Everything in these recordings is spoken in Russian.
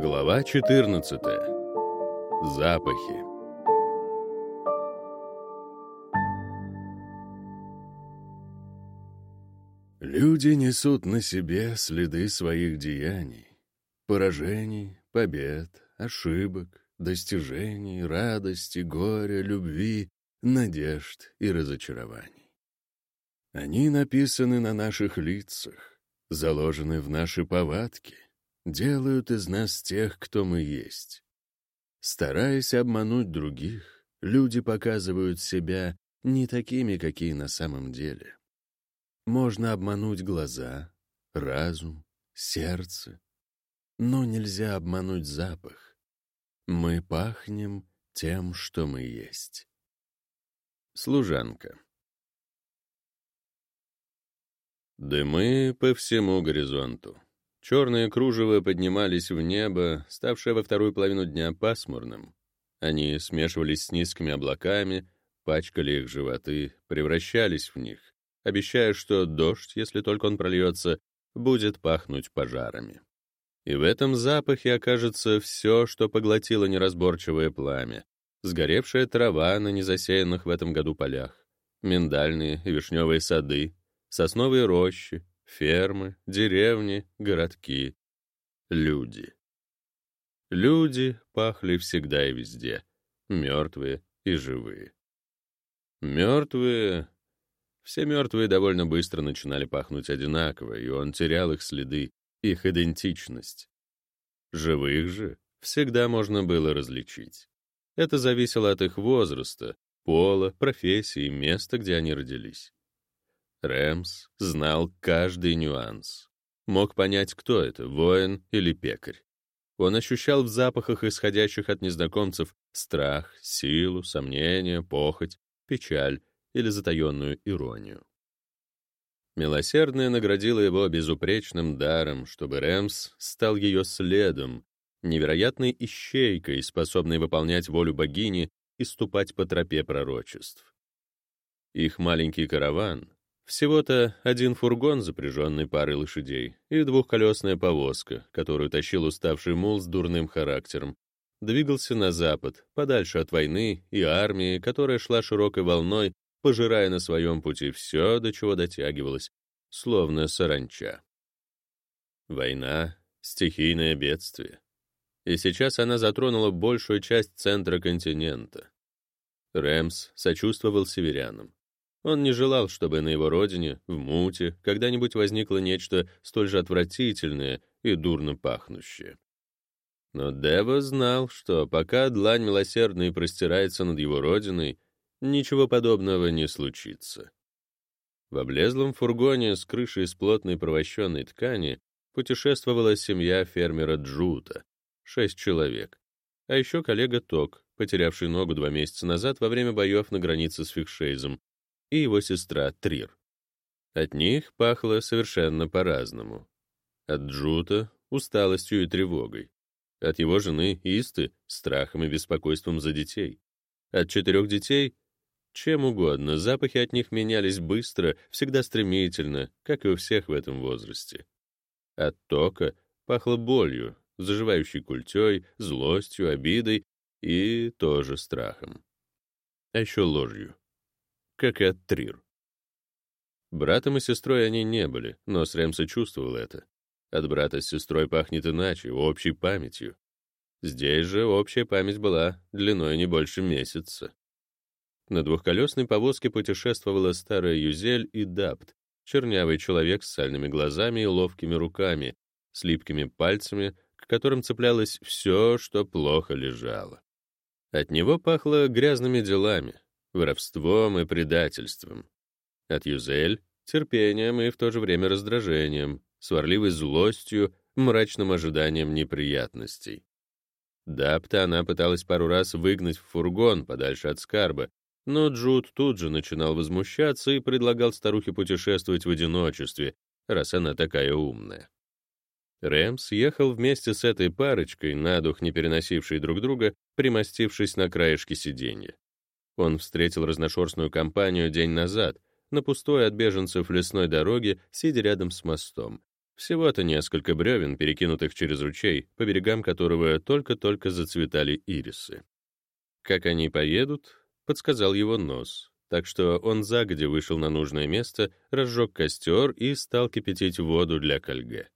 Глава 14. Запахи. Люди несут на себе следы своих деяний, поражений, побед, ошибок, достижений, радости, горя, любви, надежд и разочарований. Они написаны на наших лицах, заложены в наши повадки, делают из нас тех, кто мы есть. Стараясь обмануть других, люди показывают себя не такими, какие на самом деле. Можно обмануть глаза, разум, сердце, но нельзя обмануть запах. Мы пахнем тем, что мы есть. Служанка. Дымы по всему горизонту. Черные кружева поднимались в небо, ставшее во вторую половину дня пасмурным. Они смешивались с низкими облаками, пачкали их животы, превращались в них, обещая, что дождь, если только он прольется, будет пахнуть пожарами. И в этом запахе окажется все, что поглотило неразборчивое пламя, сгоревшая трава на незасеянных в этом году полях, миндальные и вишневые сады, сосновые рощи, фермы, деревни, городки, люди. Люди пахли всегда и везде, мертвые и живые. Мертвые... Все мертвые довольно быстро начинали пахнуть одинаково, и он терял их следы, их идентичность. Живых же всегда можно было различить. Это зависело от их возраста, пола, профессии, места, где они родились. Рэмс знал каждый нюанс. Мог понять, кто это, воин или пекарь. Он ощущал в запахах, исходящих от незнакомцев, страх, силу, сомнение, похоть, печаль или затаенную иронию. Милосердная наградила его безупречным даром, чтобы Рэмс стал ее следом, невероятной ищейкой, способной выполнять волю богини и ступать по тропе пророчеств. Их маленький караван, всего-то один фургон, запряженный парой лошадей, и двухколесная повозка, которую тащил уставший мул с дурным характером, двигался на запад, подальше от войны и армии, которая шла широкой волной, пожирая на своем пути все, до чего дотягивалась, словно саранча. Война — стихийное бедствие. И сейчас она затронула большую часть центра континента. Рэмс сочувствовал северянам. Он не желал, чтобы на его родине, в Муте, когда-нибудь возникло нечто столь же отвратительное и дурно пахнущее. Но Дева знал, что пока длань милосердной простирается над его родиной, ничего подобного не случится. В облезлом фургоне с крышей из плотной провощенной ткани путешествовала семья фермера Джута, шесть человек, а еще коллега Ток, потерявший ногу два месяца назад во время боев на границе с Фикшейзом, и его сестра Трир. От них пахло совершенно по-разному. От Джута — усталостью и тревогой. От его жены Исты — страхом и беспокойством за детей. От четырех детей — чем угодно, запахи от них менялись быстро, всегда стремительно, как и у всех в этом возрасте. От Тока пахло болью, заживающей культей, злостью, обидой и тоже страхом. А еще ложью как и от Трир. Братом и сестрой они не были, но Срэмса чувствовал это. От брата с сестрой пахнет иначе, общей памятью. Здесь же общая память была длиной не больше месяца. На двухколесной повозке путешествовала старая Юзель и Дапт, чернявый человек с сальными глазами и ловкими руками, с липкими пальцами, к которым цеплялось все, что плохо лежало. От него пахло грязными делами, воровством и предательством. От Юзель — терпением и в то же время раздражением, сварливой злостью, мрачным ожиданием неприятностей. Дапта она пыталась пару раз выгнать в фургон подальше от скарба, но Джуд тут же начинал возмущаться и предлагал старухе путешествовать в одиночестве, раз она такая умная. Рэмс ехал вместе с этой парочкой, на дух не переносившей друг друга, примостившись на краешке сиденья. Он встретил разношерстную компанию день назад, на пустой от беженцев лесной дороге, сидя рядом с мостом, Всего-то несколько бревен, перекинутых через ручей, по берегам которого только-только зацветали ирисы. Как они поедут, подсказал его нос, так что он загодя вышел на нужное место, разжег костер и стал кипятить воду для кольге.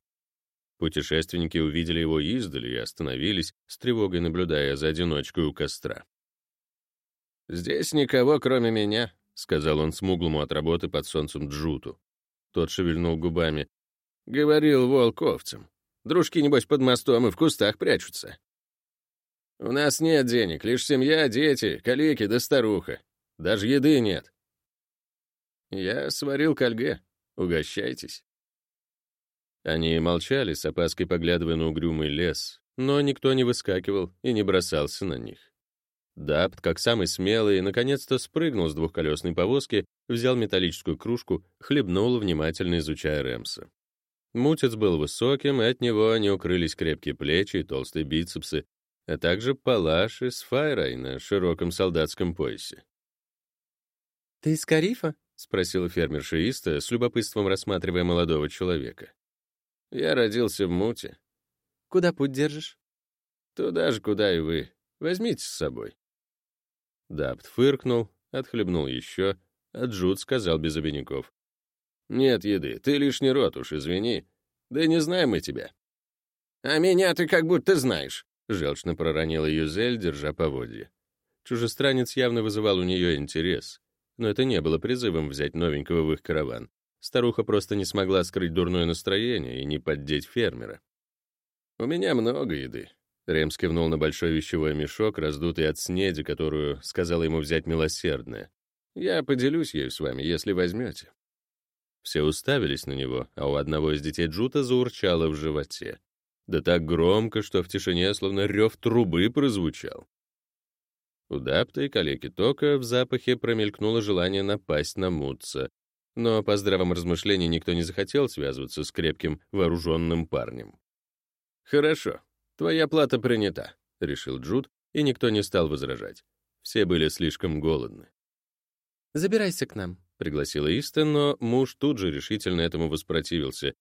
Путешественники увидели его издали и остановились, с тревогой наблюдая за одиночкой у костра. «Здесь никого, кроме меня», — сказал он смуглому от работы под солнцем Джуту. Тот шевельнул губами. Говорил волковцам. Дружки, небось, под мостом и в кустах прячутся. У нас нет денег, лишь семья, дети, калеки да старуха. Даже еды нет. Я сварил кольге. Угощайтесь. Они молчали, с опаской поглядывая на угрюмый лес, но никто не выскакивал и не бросался на них. Дапт, как самый смелый, наконец-то спрыгнул с двухколесной повозки, взял металлическую кружку, хлебнул, внимательно изучая Рэмса. Мутец был высоким, и от него не укрылись крепкие плечи и толстые бицепсы, а также палаш с файрой на широком солдатском поясе. «Ты из Карифа?» — спросила фермерша Иста, с любопытством рассматривая молодого человека. «Я родился в Муте». «Куда путь держишь?» «Туда же, куда и вы. Возьмите с собой». Дапт фыркнул, отхлебнул еще, а Джуд сказал без обиняков. «Нет еды, ты лишний рот уж, извини. Да не знаем мы тебя». «А меня ты как будто знаешь», — желчно проронила Юзель, держа поводья. Чужестранец явно вызывал у нее интерес, но это не было призывом взять новенького в их караван. Старуха просто не смогла скрыть дурное настроение и не поддеть фермера. «У меня много еды», — Ремс кивнул на большой вещевой мешок, раздутый от снеди, которую сказала ему взять милосердная. «Я поделюсь ею с вами, если возьмете». Все уставились на него, а у одного из детей Джута заурчало в животе. Да так громко, что в тишине словно рев трубы прозвучал. У Дапта и калеки Тока в запахе промелькнуло желание напасть на Мутца, но по здравом размышлении никто не захотел связываться с крепким вооруженным парнем. «Хорошо, твоя плата принята», — решил Джуд, и никто не стал возражать. Все были слишком голодны. «Забирайся к нам», пригласила Иста, но муж тут же решительно этому воспротивился.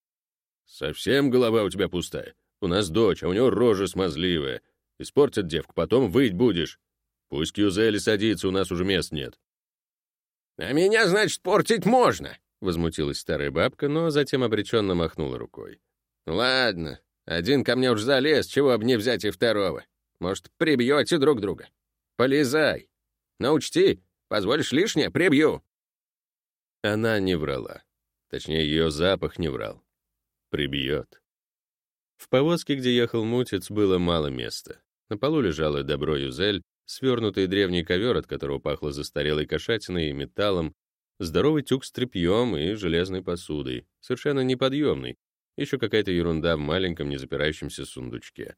«Совсем голова у тебя пустая. У нас дочь, а у него рожа смазливая. Испортят девку, потом выть будешь. Пусть Кьюзели садится, у нас уже мест нет». «А меня, значит, портить можно!» — возмутилась старая бабка, но затем обреченно махнула рукой. «Ладно, один ко мне уж залез, чего бы не взять и второго. Может, прибьете друг друга? Полезай. Но учти, позволишь лишнее — прибью». Она не врала. Точнее, ее запах не врал. Прибьет. В повозке, где ехал Мутец, было мало места. На полу лежало добро Юзель, свернутый древний ковер, от которого пахло застарелой кошатиной и металлом, здоровый тюк с тряпьем и железной посудой, совершенно неподъемный, еще какая-то ерунда в маленьком незапирающемся сундучке.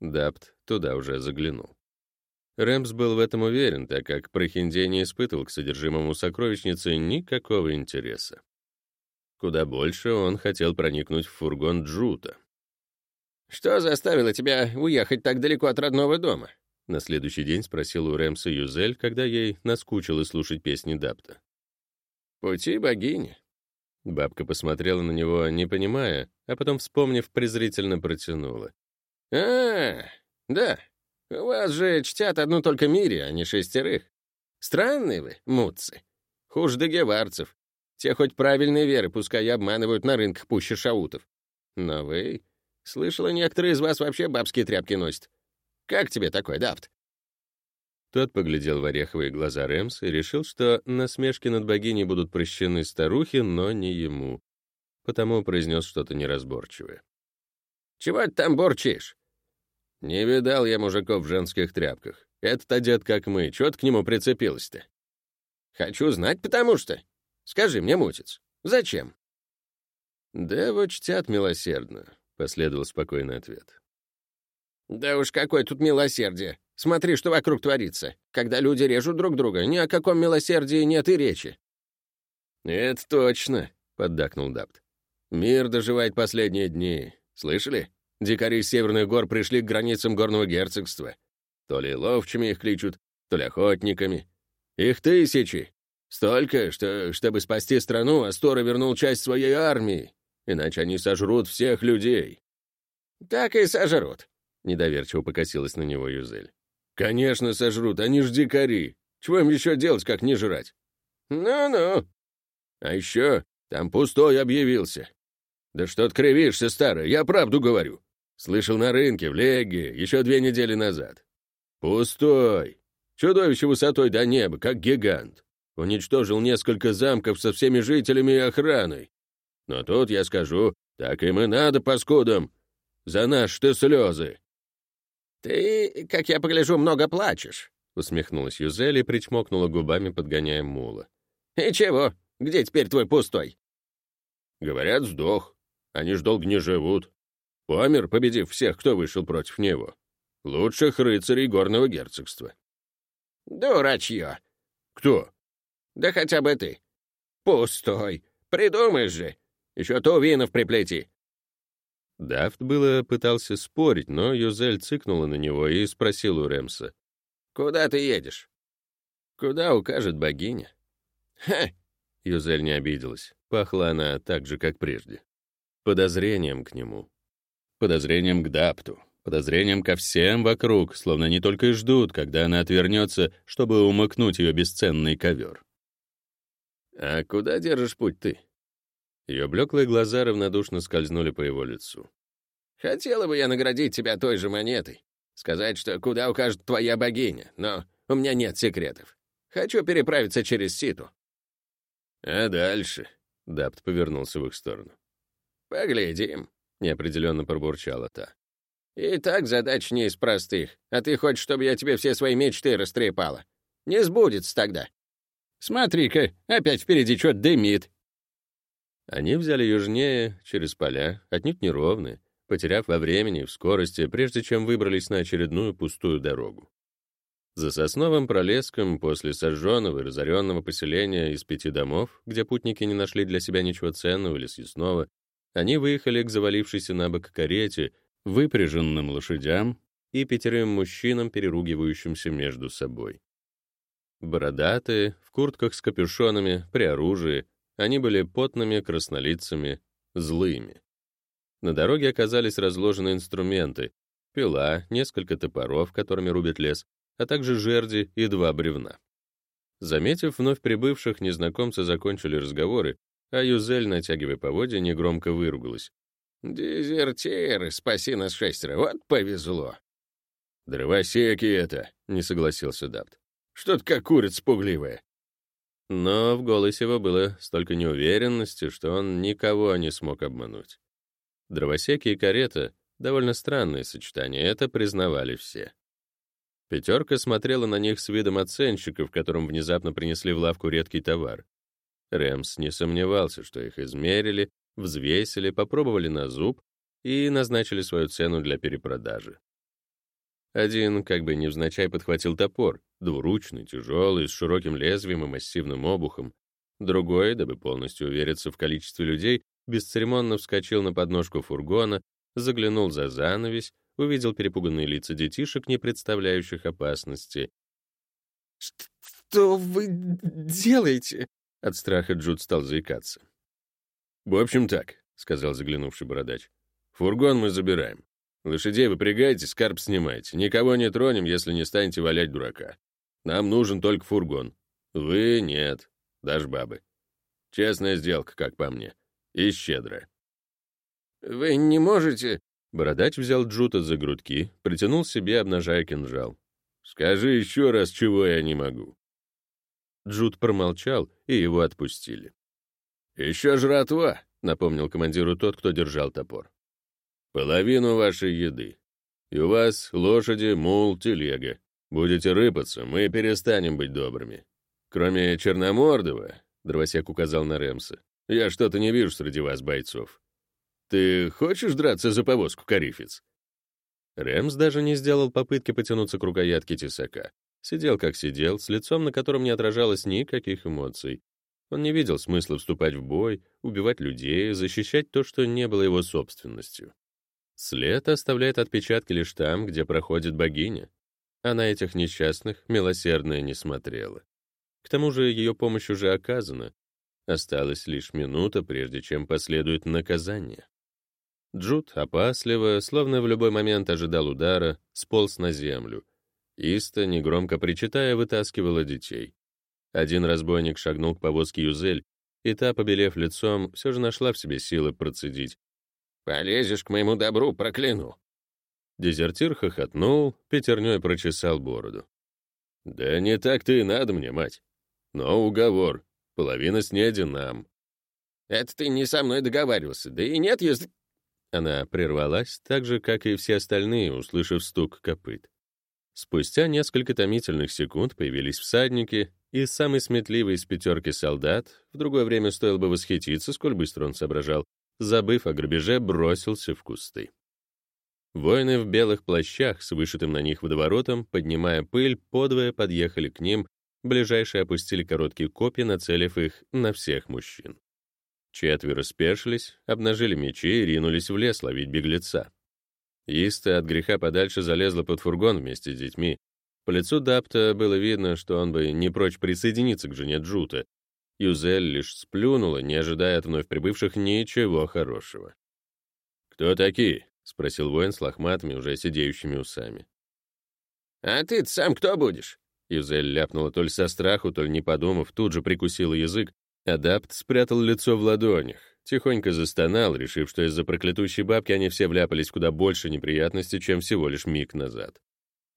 Дапт туда уже заглянул. Рэмс был в этом уверен, так как Прохиндей не испытывал к содержимому сокровищницы никакого интереса. Куда больше он хотел проникнуть в фургон Джута. «Что заставило тебя уехать так далеко от родного дома?» На следующий день спросил у Рэмса Юзель, когда ей наскучило слушать песни Дапта. «Пути богини». Бабка посмотрела на него, не понимая, а потом, вспомнив, презрительно протянула. «А, да, у вас же чтят одну только мире, а не шестерых. Странные вы, мутцы. Хуже догеварцев. Те хоть правильные веры, пускай обманывают на рынках пуще шаутов. Но вы... Слышала, некоторые из вас вообще бабские тряпки носят. Как тебе такой, Дафт?» Тот поглядел в ореховые глаза Рэмс и решил, что насмешки над богиней будут прощены старухе, но не ему. Потому произнес что-то неразборчивое. «Чего ты там борчишь? Не видал я мужиков в женских тряпках. Этот одет как мы. Чего ты к нему прицепилась-то? Хочу знать, потому что. Скажи мне, мутец, зачем? Да вот чтят милосердно, последовал спокойный ответ. Да уж какое тут милосердие. Смотри, что вокруг творится. Когда люди режут друг друга, ни о каком милосердии нет и речи. Это точно, поддакнул Дапт. Мир доживает последние дни. Слышали? Дикари с северных гор пришли к границам горного герцогства. То ли ловчими их кличут, то ли охотниками. Их тысячи. Столько, что, чтобы спасти страну, Астора вернул часть своей армии. иначе они сожрут всех людей». «Так и сожрут», — недоверчиво покосилась на него Юзель. «Конечно сожрут, они ж дикари. Чего им еще делать, как не жрать?» «Ну-ну». «А еще там пустой объявился». «Да что ты кривишься, старый, я правду говорю. Слышал на рынке, в Леге, еще две недели назад. Пустой. Чудовище высотой до неба, как гигант. Уничтожил несколько замков со всеми жителями и охраной. Но тут я скажу, так им и надо, паскудам. За наши-то слезы. «Ты, как я погляжу, много плачешь», — усмехнулась Юзель и причмокнула губами, подгоняя мула. «И чего? Где теперь твой пустой?» «Говорят, сдох. Они ж долго не живут. Помер, победив всех, кто вышел против него. Лучших рыцарей горного герцогства». «Дурачье». «Кто?» «Да хотя бы ты. Пустой. Придумаешь же. Еще тувинов приплети. Дафт было пытался спорить, но Юзель цыкнула на него и спросил у Ремса. «Куда ты едешь?» «Куда укажет богиня?» «Ха!» Юзель не обиделась. Пахла она так же, как прежде. Подозрением к нему. Подозрением к Дапту. Подозрением ко всем вокруг, словно они только и ждут, когда она отвернется, чтобы умыкнуть ее бесценный ковер. «А куда держишь путь ты?» Ее блеклые глаза равнодушно скользнули по его лицу. «Хотела бы я наградить тебя той же монетой. Сказать, что куда укажет твоя богиня, но у меня нет секретов. Хочу переправиться через Ситу». «А дальше?» — Дапт повернулся в их сторону. «Поглядим», — неопределенно пробурчала та. «И так задач не из простых, а ты хочешь, чтобы я тебе все свои мечты растрепала. Не сбудется тогда. Смотри-ка, опять впереди что-то дымит. Они взяли южнее, через поля, отнюдь неровные, потеряв во времени, в скорости, прежде чем выбрались на очередную пустую дорогу. За сосновым пролеском после сожженного и разоренного поселения из пяти домов, где путники не нашли для себя ничего ценного или съестного, они выехали к завалившейся на бок карете, выпряженным лошадям и пятерым мужчинам, переругивающимся между собой. Бородатые, в куртках с капюшонами, при оружии, они были потными, краснолицами, злыми. На дороге оказались разложены инструменты — пила, несколько топоров, которыми рубят лес, а также жерди и два бревна. Заметив вновь прибывших, незнакомцы закончили разговоры, а Юзель, натягивая поводья, негромко выругалась. «Дезертиры, спаси нас шестеро, вот повезло!» «Дровосеки это!» — не согласился Дапт. «Что-то как курица пугливая. Но в голосе его было столько неуверенности, что он никого не смог обмануть. Дровосеки и карета — довольно странное сочетание, это признавали все. Пятерка смотрела на них с видом оценщиков, которым внезапно принесли в лавку редкий товар. Рэмс не сомневался, что их измерили, взвесили, попробовали на зуб и назначили свою цену для перепродажи. Один, как бы невзначай, подхватил топор, двуручный, тяжелый, с широким лезвием и массивным обухом. Другой, дабы полностью увериться в количестве людей, бесцеремонно вскочил на подножку фургона, заглянул за занавесь, увидел перепуганные лица детишек, не представляющих опасности. «Что вы делаете?» От страха Джуд стал заикаться. «В общем так», — сказал заглянувший бородач. «Фургон мы забираем. Лошадей выпрягайте, скарб снимайте. Никого не тронем, если не станете валять дурака. Нам нужен только фургон. Вы — нет, даже бабы. Честная сделка, как по мне. И щедрая. «Вы не можете...» Бородач взял Джута за грудки, притянул себе, обнажая кинжал. «Скажи еще раз, чего я не могу». Джут промолчал, и его отпустили. «Еще жратва», — напомнил командиру тот, кто держал топор. Половину вашей еды. И у вас лошади, мул, телега. Будете рыпаться, мы перестанем быть добрыми. Кроме Черномордова, — дровосек указал на Рэмса, — я что-то не вижу среди вас бойцов. Ты хочешь драться за повозку, Карифец? Рэмс даже не сделал попытки потянуться к рукоятке тесака. Сидел как сидел, с лицом, на котором не отражалось никаких эмоций. Он не видел смысла вступать в бой, убивать людей, защищать то, что не было его собственностью. След оставляет отпечатки лишь там, где проходит богиня. А на этих несчастных милосердная не смотрела. К тому же ее помощь уже оказана. Осталась лишь минута, прежде чем последует наказание. Джуд опасливо, словно в любой момент ожидал удара, сполз на землю. Иста, негромко причитая, вытаскивала детей. Один разбойник шагнул к повозке Юзель, и та, побелев лицом, все же нашла в себе силы процедить. «Полезешь к моему добру, прокляну!» Дезертир хохотнул, пятерней прочесал бороду. «Да не так-то и надо мне, мать. Но уговор. Половина снеди нам». «Это ты не со мной договаривался, да и нет, если...» Она прервалась, так же, как и все остальные, услышав стук копыт. Спустя несколько томительных секунд появились всадники, и самый сметливый из пятерки солдат, в другое время стоило бы восхититься, сколь быстро он соображал, забыв о грабеже, бросился в кусты. Воины в белых плащах с вышитым на них водоворотом, поднимая пыль, подвое подъехали к ним, ближайшие опустили короткие копья, нацелив их на всех мужчин. Четверо спешились, обнажили мечи и ринулись в лес ловить беглеца. Иста от греха подальше залезла под фургон вместе с детьми. По лицу Дапта было видно, что он бы не прочь присоединиться к жене Джута. Юзель лишь сплюнула, не ожидая от вновь прибывших ничего хорошего. «Кто такие?» — спросил воин с лохматыми, уже сидеющими усами. «А ты сам кто будешь?» Юзель ляпнула то ли со страху, то ли не подумав, тут же прикусила язык. Адапт спрятал лицо в ладонях, тихонько застонал, решив, что из-за проклятущей бабки они все вляпались куда больше неприятностей, чем всего лишь миг назад.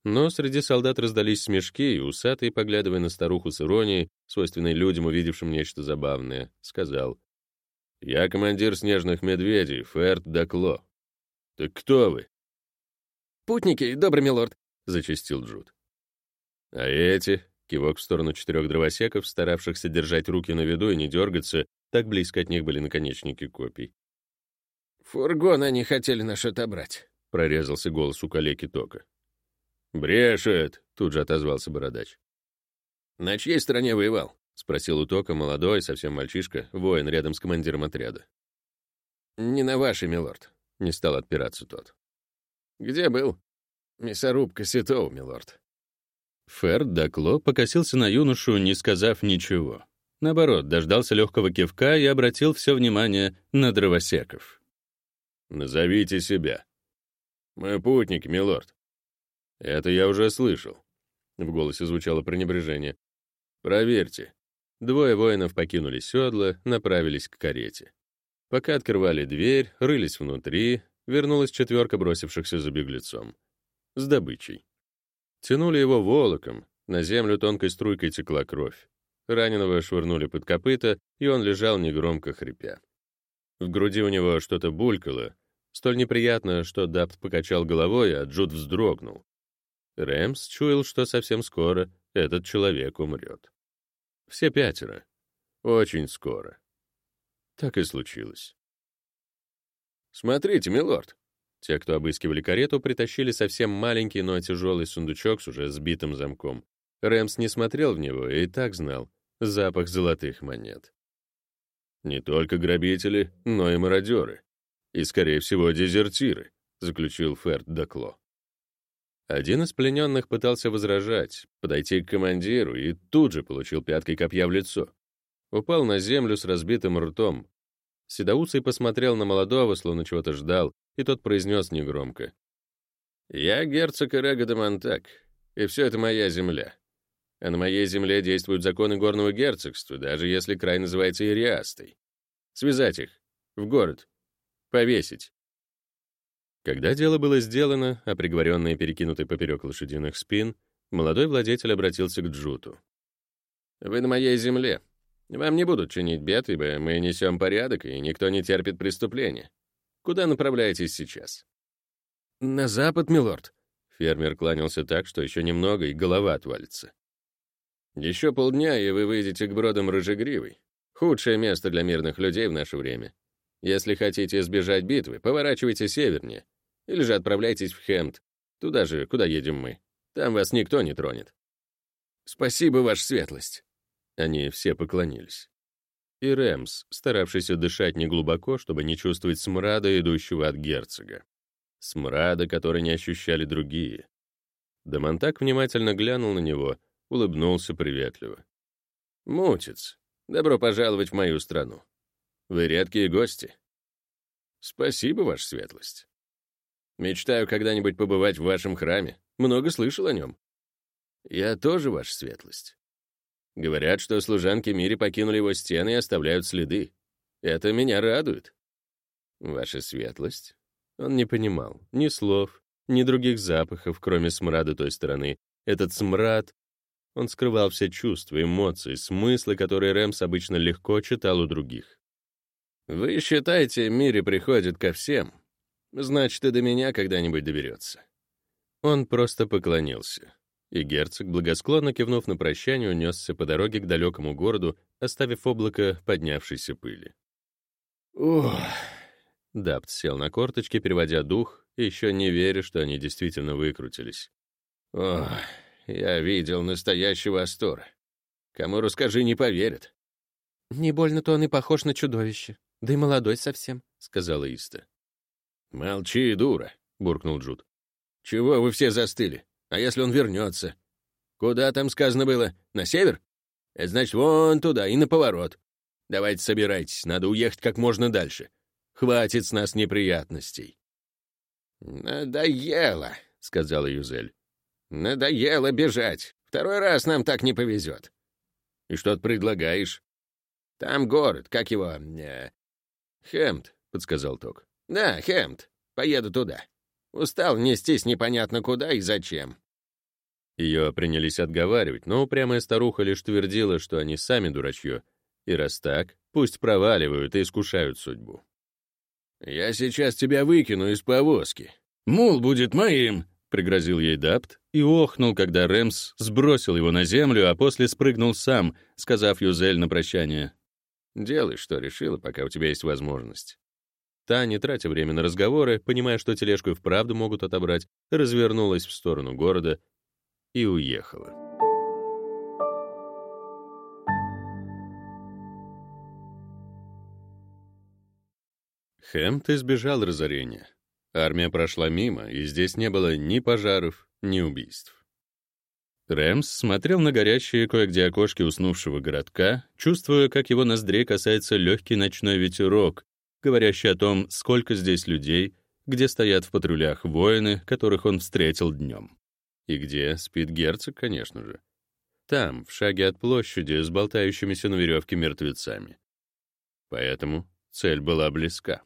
Но среди солдат раздались смешки, и усатый, поглядывая на старуху с иронией, свойственной людям, увидевшим нечто забавное, сказал, «Я командир снежных медведей, Ферд Дакло. Так кто вы?» «Путники, добрый милорд», — зачастил Джуд. «А эти?» — кивок в сторону четырех дровосеков, старавшихся держать руки на виду и не дергаться, так близко от них были наконечники копий. «Фургон они хотели наш отобрать», — прорезался голос у калеки Тока. «Брешет!» — тут же отозвался бородач. «На чьей стороне воевал?» — спросил у Тока молодой, совсем мальчишка, воин рядом с командиром отряда. «Не на вашей, милорд», — не стал отпираться тот. «Где был?» «Мясорубка Ситоу, милорд». Ферд Дакло покосился на юношу, не сказав ничего. Наоборот, дождался легкого кивка и обратил все внимание на дровосеков. «Назовите себя». «Мы путники, милорд». «Это я уже слышал». В голосе звучало пренебрежение. «Проверьте». Двое воинов покинули седла, направились к карете. Пока открывали дверь, рылись внутри, вернулась четверка бросившихся за беглецом. С добычей. Тянули его волоком, на землю тонкой струйкой текла кровь. Раненого швырнули под копыта, и он лежал негромко хрипя. В груди у него что-то булькало, столь неприятно, что Дапт покачал головой, а Джуд вздрогнул. Рэмс чуял, что совсем скоро этот человек умрет. Все пятеро. Очень скоро. Так и случилось. «Смотрите, милорд!» Те, кто обыскивали карету, притащили совсем маленький, но тяжелый сундучок с уже сбитым замком. Рэмс не смотрел в него и так знал. Запах золотых монет. Не только грабители, но и мародеры. И, скорее всего, дезертиры, заключил Ферд Докло. Один из плененных пытался возражать, подойти к командиру и тут же получил пяткой копья в лицо. Упал на землю с разбитым ртом. Седоусый посмотрел на молодого, словно чего-то ждал, и тот произнес негромко. «Я герцог Эрега де Монтак, и все это моя земля а на моей земле действуют законы горного герцогства, даже если край называется Ириастой. Связать их. В город. Повесить. Когда дело было сделано, а приговоренные перекинуты поперек лошадиных спин, молодой владетель обратился к Джуту. «Вы на моей земле. Вам не будут чинить бед, ибо мы несем порядок, и никто не терпит преступления. Куда направляетесь сейчас?» «На запад, милорд». Фермер кланялся так, что еще немного, и голова отвалится. Еще полдня, и вы выйдете к бродам Рыжегривой. Худшее место для мирных людей в наше время. Если хотите избежать битвы, поворачивайте севернее. Или же отправляйтесь в Хемт, туда же, куда едем мы. Там вас никто не тронет. Спасибо, ваша светлость. Они все поклонились. И Рэмс, старавшийся дышать неглубоко, чтобы не чувствовать смрада, идущего от герцога. Смрада, который не ощущали другие. Дамонтак внимательно глянул на него — улыбнулся приветливо. «Мутец, Добро пожаловать в мою страну. Вы редкие гости. Спасибо, ваша светлость. Мечтаю когда-нибудь побывать в вашем храме. Много слышал о нем. Я тоже, ваша светлость. Говорят, что служанки Мири покинули его стены и оставляют следы. Это меня радует. Ваша светлость? Он не понимал ни слов, ни других запахов, кроме смрада той стороны. Этот смрад... Он скрывал все чувства, эмоции, смыслы, которые Рэмс обычно легко читал у других. «Вы считаете, Мири приходит ко всем? Значит, и до меня когда-нибудь доберется». Он просто поклонился. И герцог, благосклонно кивнув на прощание, унесся по дороге к далекому городу, оставив облако поднявшейся пыли. «Ух!» Дапт сел на корточки, переводя дух, еще не веря, что они действительно выкрутились. «Ох, я видел настоящий восторг. Кому расскажи, не поверят». «Не больно-то он и похож на чудовище. Да и молодой совсем», — сказала Иста. «Молчи, дура», — буркнул Джуд. «Чего вы все застыли? А если он вернется? Куда там сказано было? На север? Это значит, вон туда и на поворот. Давайте собирайтесь, надо уехать как можно дальше. Хватит с нас неприятностей». «Надоело», — сказала Юзель. «Надоело бежать. Второй раз нам так не повезет». «И что ты предлагаешь?» «Там город, как его...» э... «Хемт», — подсказал Ток. «Да, Хемт. Поеду туда. Устал нестись непонятно куда и зачем». Ее принялись отговаривать, но упрямая старуха лишь твердила, что они сами дурачье, и раз так, пусть проваливают и искушают судьбу. «Я сейчас тебя выкину из повозки. Мул будет моим!» — пригрозил ей Дапт и охнул, когда Рэмс сбросил его на землю, а после спрыгнул сам, сказав Юзель на прощание. «Делай, что решила, пока у тебя есть возможность». Та, не тратя время на разговоры, понимая, что тележку и вправду могут отобрать, развернулась в сторону города и уехала. Хэмт избежал разорения. Армия прошла мимо, и здесь не было ни пожаров, ни убийств. Рэмс смотрел на горящие кое-где окошки уснувшего городка, чувствуя, как его ноздрей касается легкий ночной ветерок, говорящий о том, сколько здесь людей, где стоят в патрулях воины, которых он встретил днем. И где спит герцог, конечно же. Там, в шаге от площади, с болтающимися на веревке мертвецами. Поэтому цель была близка.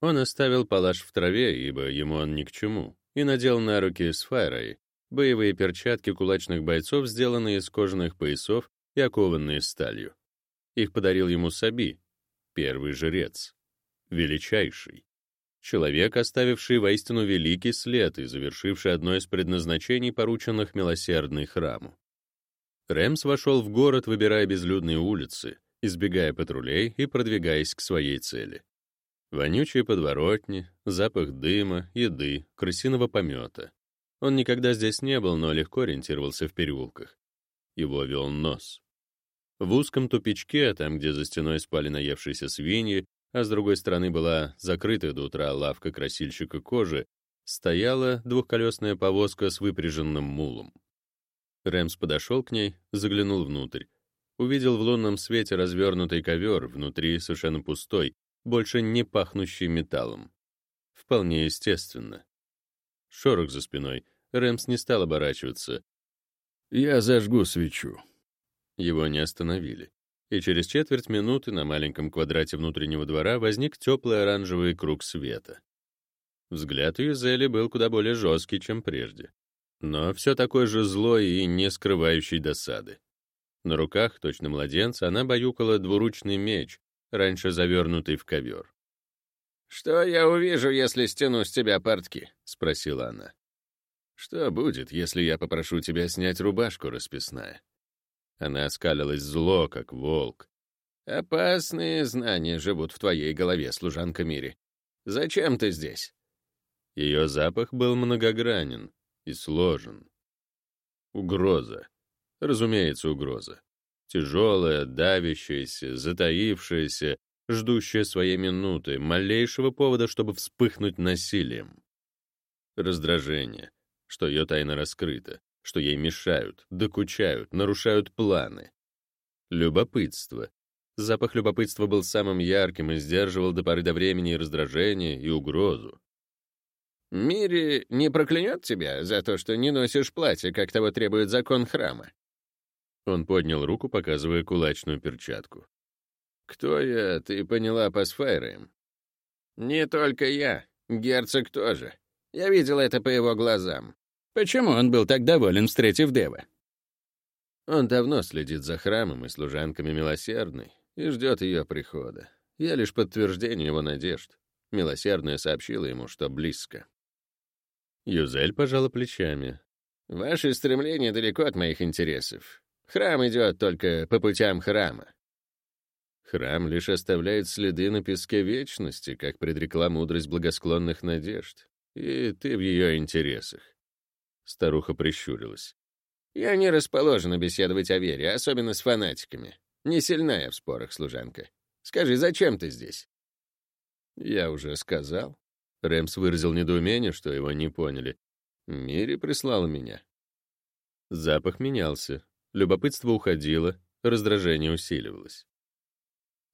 Он оставил палаш в траве, ибо ему он ни к чему, и надел на руки с файрой боевые перчатки кулачных бойцов, сделанные из кожаных поясов и окованные сталью. Их подарил ему Саби, первый жрец, величайший. Человек, оставивший воистину великий след и завершивший одно из предназначений, порученных милосердной храму. Рэмс вошел в город, выбирая безлюдные улицы, избегая патрулей и продвигаясь к своей цели. Вонючие подворотни, запах дыма, еды, крысиного помета. Он никогда здесь не был, но легко ориентировался в переулках. Его вел нос. В узком тупичке, там, где за стеной спали наевшиеся свиньи, а с другой стороны была закрытая до утра лавка красильщика кожи, стояла двухколесная повозка с выпряженным мулом. Рэмс подошел к ней, заглянул внутрь. Увидел в лунном свете развернутый ковер, внутри совершенно пустой, больше не пахнущий металлом. Вполне естественно. Шорох за спиной. Рэмс не стал оборачиваться. «Я зажгу свечу». Его не остановили. И через четверть минуты на маленьком квадрате внутреннего двора возник теплый оранжевый круг света. Взгляд Юзели был куда более жесткий, чем прежде. Но все такой же злой и не скрывающий досады. На руках, точно младенца, она баюкала двуручный меч, раньше завернутый в ковер. «Что я увижу, если стяну с тебя портки?» — спросила она. «Что будет, если я попрошу тебя снять рубашку расписная?» Она оскалилась зло, как волк. «Опасные знания живут в твоей голове, служанка Мири. Зачем ты здесь?» Ее запах был многогранен и сложен. Угроза. Разумеется, угроза. Тяжелая, давящаяся, затаившаяся, ждущая своей минуты, малейшего повода, чтобы вспыхнуть насилием. Раздражение, что ее тайна раскрыта, что ей мешают, докучают, нарушают планы. Любопытство. Запах любопытства был самым ярким и сдерживал до поры до времени и раздражение, и угрозу. «Мири не проклянет тебя за то, что не носишь платье, как того требует закон храма?» Он поднял руку, показывая кулачную перчатку. «Кто я, ты поняла по сфайрам?» «Не только я. Герцог тоже. Я видел это по его глазам. Почему он был так доволен, встретив Дева?» Он давно следит за храмом и служанками милосердной и ждет ее прихода. Я лишь подтверждение его надежд. Милосердная сообщила ему, что близко. Юзель пожала плечами. «Ваши стремления далеко от моих интересов. Храм идет только по путям храма». Храм лишь оставляет следы на песке вечности, как предрекла мудрость благосклонных надежд. И ты в ее интересах. Старуха прищурилась. «Я не расположена беседовать о вере, особенно с фанатиками. Не сильная в спорах, служанка. Скажи, зачем ты здесь?» «Я уже сказал». Рэмс выразил недоумение, что его не поняли. «Мири прислала меня». Запах менялся. Любопытство уходило, раздражение усиливалось.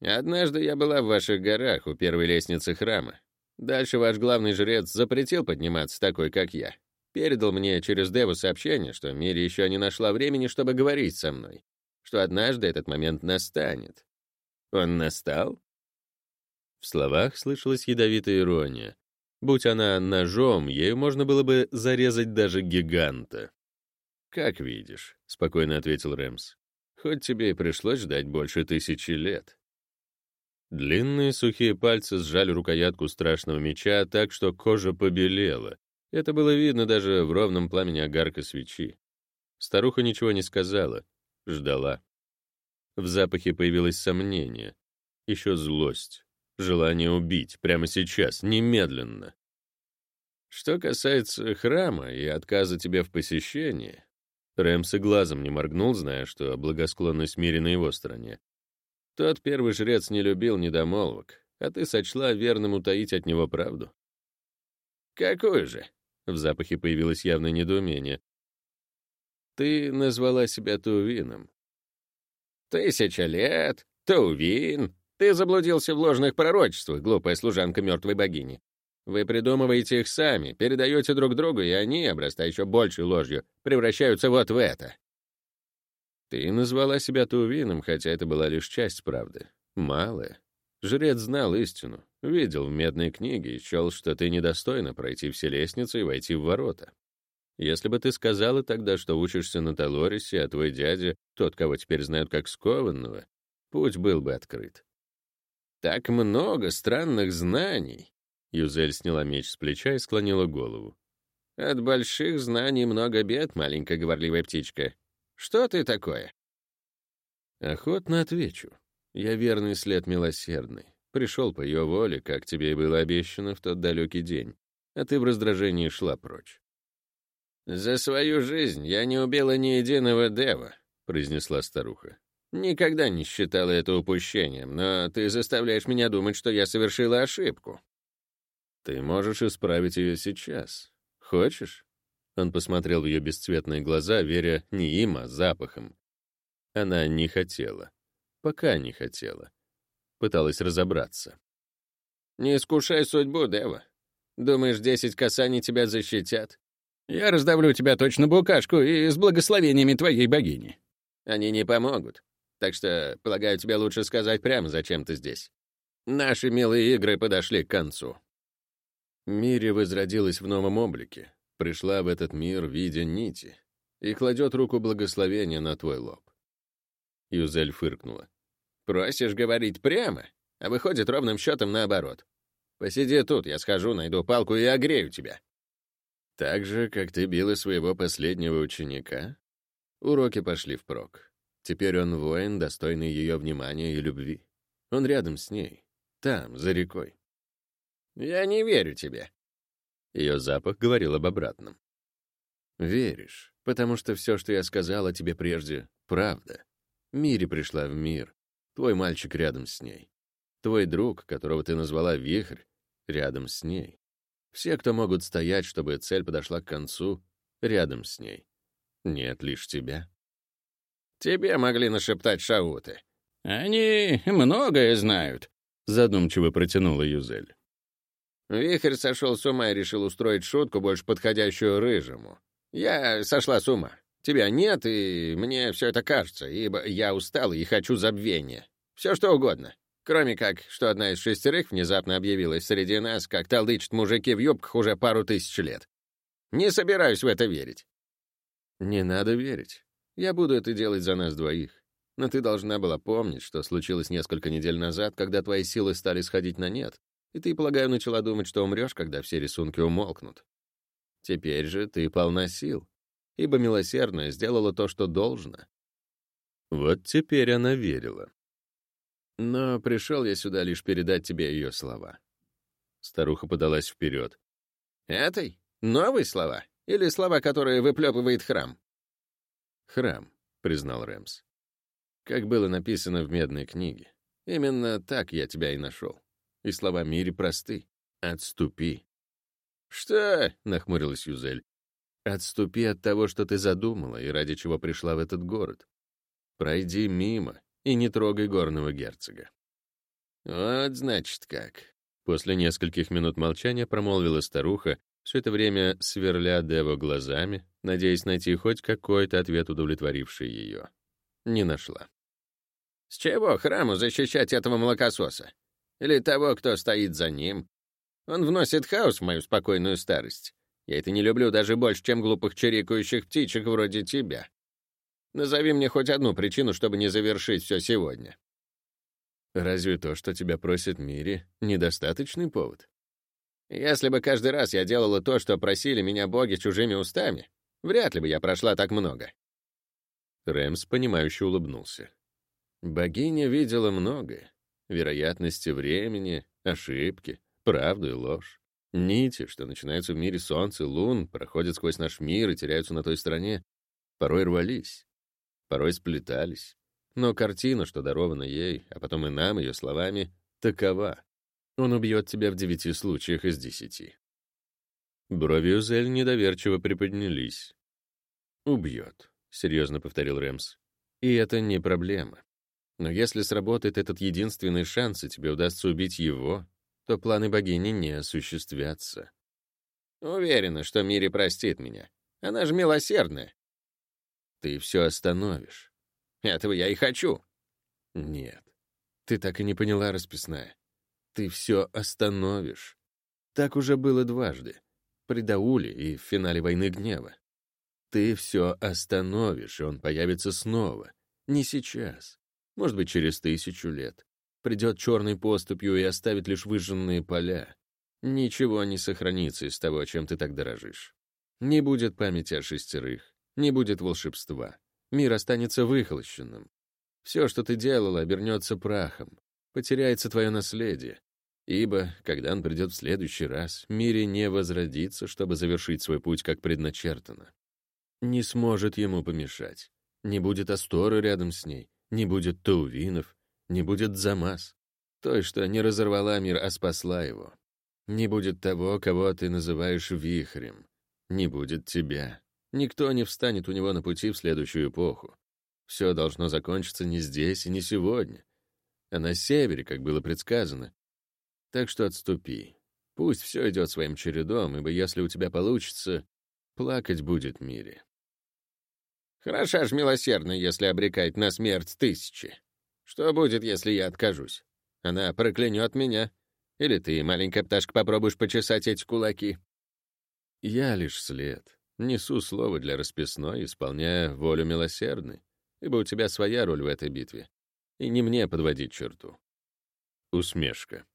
«Однажды я была в ваших горах у первой лестницы храма. Дальше ваш главный жрец запретил подниматься такой, как я. Передал мне через Деву сообщение, что Мири еще не нашла времени, чтобы говорить со мной, что однажды этот момент настанет. Он настал? В словах слышалась ядовитая ирония. Будь она ножом, ею можно было бы зарезать даже гиганта. «Как видишь», — спокойно ответил Рэмс, «хоть тебе и пришлось ждать больше тысячи лет». Длинные сухие пальцы сжали рукоятку страшного меча так, что кожа побелела, это было видно даже в ровном пламени огарка свечи. Старуха ничего не сказала, ждала. В запахе появилось сомнение, еще злость, желание убить прямо сейчас, немедленно. Что касается храма и отказа тебе в посещении, Рэмс и глазом не моргнул, зная, что благосклонность мире на его стороне. Тот первый жрец не любил недомолвок, а ты сочла верным утаить от него правду. «Какую же?» В запахе появилось явное недоумение. «Ты назвала себя Тувином». «Тысяча лет, Тувин. Ты заблудился в ложных пророчествах, глупая служанка мертвой богини. Вы придумываете их сами, передаете друг другу, и они, обрастая еще большей ложью, превращаются вот в это». Ты назвала себя Тувином, хотя это была лишь часть правды. Малая. Жрец знал истину, видел в медной книге и счел, что ты недостойна пройти все лестницы и войти в ворота. Если бы ты сказала тогда, что учишься на Талорисе, а твой дядя, тот, кого теперь знают как скованного, путь был бы открыт. Так много странных знаний. Юзель сняла меч с плеча и склонила голову. От больших знаний много бед, маленькая говорливая птичка. Что ты такое? Охотно отвечу. Я верный след милосердный. Пришел по ее воле, как тебе и было обещано в тот далекий день, а ты в раздражении шла прочь. «За свою жизнь я не убила ни единого дева», — произнесла старуха. «Никогда не считала это упущением, но ты заставляешь меня думать, что я совершила ошибку». «Ты можешь исправить ее сейчас. Хочешь?» Он посмотрел в ее бесцветные глаза, веря не им, а запахом. Она не хотела. Пока не хотела. Пыталась разобраться. «Не искушай судьбу, Дева. Думаешь, десять касаний тебя защитят? Я раздавлю тебя точно букашку и с благословениями твоей богини. Они не помогут. Так что, полагаю, тебе лучше сказать прямо, зачем ты здесь. Наши милые игры подошли к концу». Мири возродилась в новом облике, пришла в этот мир в виде нити и кладет руку благословения на твой лоб. Юзель фыркнула. Просишь говорить прямо, а выходит ровным счетом наоборот. Посиди тут, я схожу, найду палку и огрею тебя. Так же, как ты била своего последнего ученика? Уроки пошли впрок. Теперь он воин, достойный ее внимания и любви. Он рядом с ней, там, за рекой. Я не верю тебе. Ее запах говорил об обратном. Веришь, потому что все, что я сказала тебе прежде, правда. Мире пришла в мир, Твой мальчик рядом с ней. Твой друг, которого ты назвала Вихрь, рядом с ней. Все, кто могут стоять, чтобы цель подошла к концу, рядом с ней. Нет лишь тебя. Тебе могли нашептать шауты. Они многое знают, задумчиво протянула Юзель. Вихрь сошел с ума и решил устроить шутку, больше подходящую рыжему. Я сошла с ума. Тебя нет, и мне все это кажется, ибо я устал и хочу забвения. Все что угодно. Кроме как, что одна из шестерых внезапно объявилась среди нас, как толдычат мужики в юбках уже пару тысяч лет. Не собираюсь в это верить. Не надо верить. Я буду это делать за нас двоих. Но ты должна была помнить, что случилось несколько недель назад, когда твои силы стали сходить на нет, и ты, полагаю, начала думать, что умрешь, когда все рисунки умолкнут. Теперь же ты полна сил, ибо милосердная сделала то, что должно. Вот теперь она верила. Но пришел я сюда лишь передать тебе ее слова. Старуха подалась вперед. «Этой? Новые слова? Или слова, которые выплепывает храм?» «Храм», — признал Рэмс. «Как было написано в медной книге. Именно так я тебя и нашел. И слова Мири просты. Отступи». «Что?» — нахмурилась Юзель. «Отступи от того, что ты задумала и ради чего пришла в этот город. Пройди мимо и не трогай горного герцога». «Вот, значит, как». После нескольких минут молчания промолвила старуха, все это время сверля Дево глазами, надеясь найти хоть какой-то ответ, удовлетворивший ее. Не нашла. «С чего храму защищать этого молокососа? Или того, кто стоит за ним? Он вносит хаос в мою спокойную старость. Я это не люблю даже больше, чем глупых чирикающих птичек вроде тебя. Назови мне хоть одну причину, чтобы не завершить все сегодня». «Разве то, что тебя просит Мири, недостаточный повод?» Если бы каждый раз я делала то, что просили меня боги чужими устами, вряд ли бы я прошла так много. Рэмс, понимающе улыбнулся. Богиня видела многое. Вероятности времени, ошибки, правду и ложь. Нити, что начинаются в мире солнца, лун, проходят сквозь наш мир и теряются на той стороне, порой рвались, порой сплетались. Но картина, что дарована ей, а потом и нам, ее словами, такова. Он убьет тебя в девяти случаях из десяти. Брови Узель недоверчиво приподнялись. «Убьет», — серьезно повторил Рэмс. «И это не проблема. Но если сработает этот единственный шанс, и тебе удастся убить его, то планы богини не осуществятся». «Уверена, что Мири простит меня. Она же милосердная». «Ты все остановишь». «Этого я и хочу». «Нет. Ты так и не поняла, расписная. Ты все остановишь. Так уже было дважды. При Дауле и в финале «Войны гнева». Ты все остановишь, и он появится снова. Не сейчас. Может быть, через тысячу лет. Придет черной поступью и оставит лишь выжженные поля. Ничего не сохранится из того, чем ты так дорожишь. Не будет памяти о шестерых, не будет волшебства. Мир останется выхолощенным. Все, что ты делал, обернется прахом потеряется твое наследие, ибо, когда он придет в следующий раз, мире не возродится, чтобы завершить свой путь как предначертано. Не сможет ему помешать. Не будет Асторы рядом с ней, не будет Таувинов, не будет Замас, той, что не разорвала мир, а спасла его. Не будет того, кого ты называешь вихрем. Не будет тебя. Никто не встанет у него на пути в следующую эпоху. Все должно закончиться не здесь и не сегодня, а на севере, как было предсказано. Так что отступи. Пусть все идет своим чередом, ибо если у тебя получится, плакать будет в мире. Хороша ж милосердно, если обрекает на смерть тысячи. Что будет, если я откажусь? Она проклянет меня. Или ты, маленькая пташка, попробуешь почесать эти кулаки? Я лишь след. Несу слово для расписной, исполняя волю милосердной, ибо у тебя своя роль в этой битве и не мне подводить черту. Усмешка.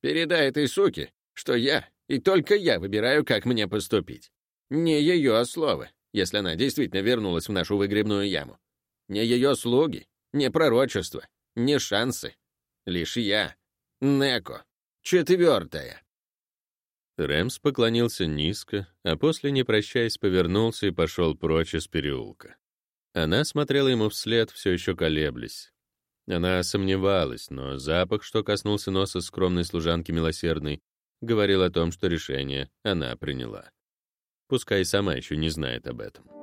«Передай этой суке, что я, и только я выбираю, как мне поступить. Не ее слово, если она действительно вернулась в нашу выгребную яму. Не ее слуги, не пророчество, не шансы. Лишь я, Неко, четвертая». Рэмс поклонился низко, а после, не прощаясь, повернулся и пошел прочь из переулка. Она смотрела ему вслед, все еще колеблясь. Она сомневалась, но запах, что коснулся носа скромной служанки милосердной, говорил о том, что решение она приняла. Пускай сама еще не знает об этом.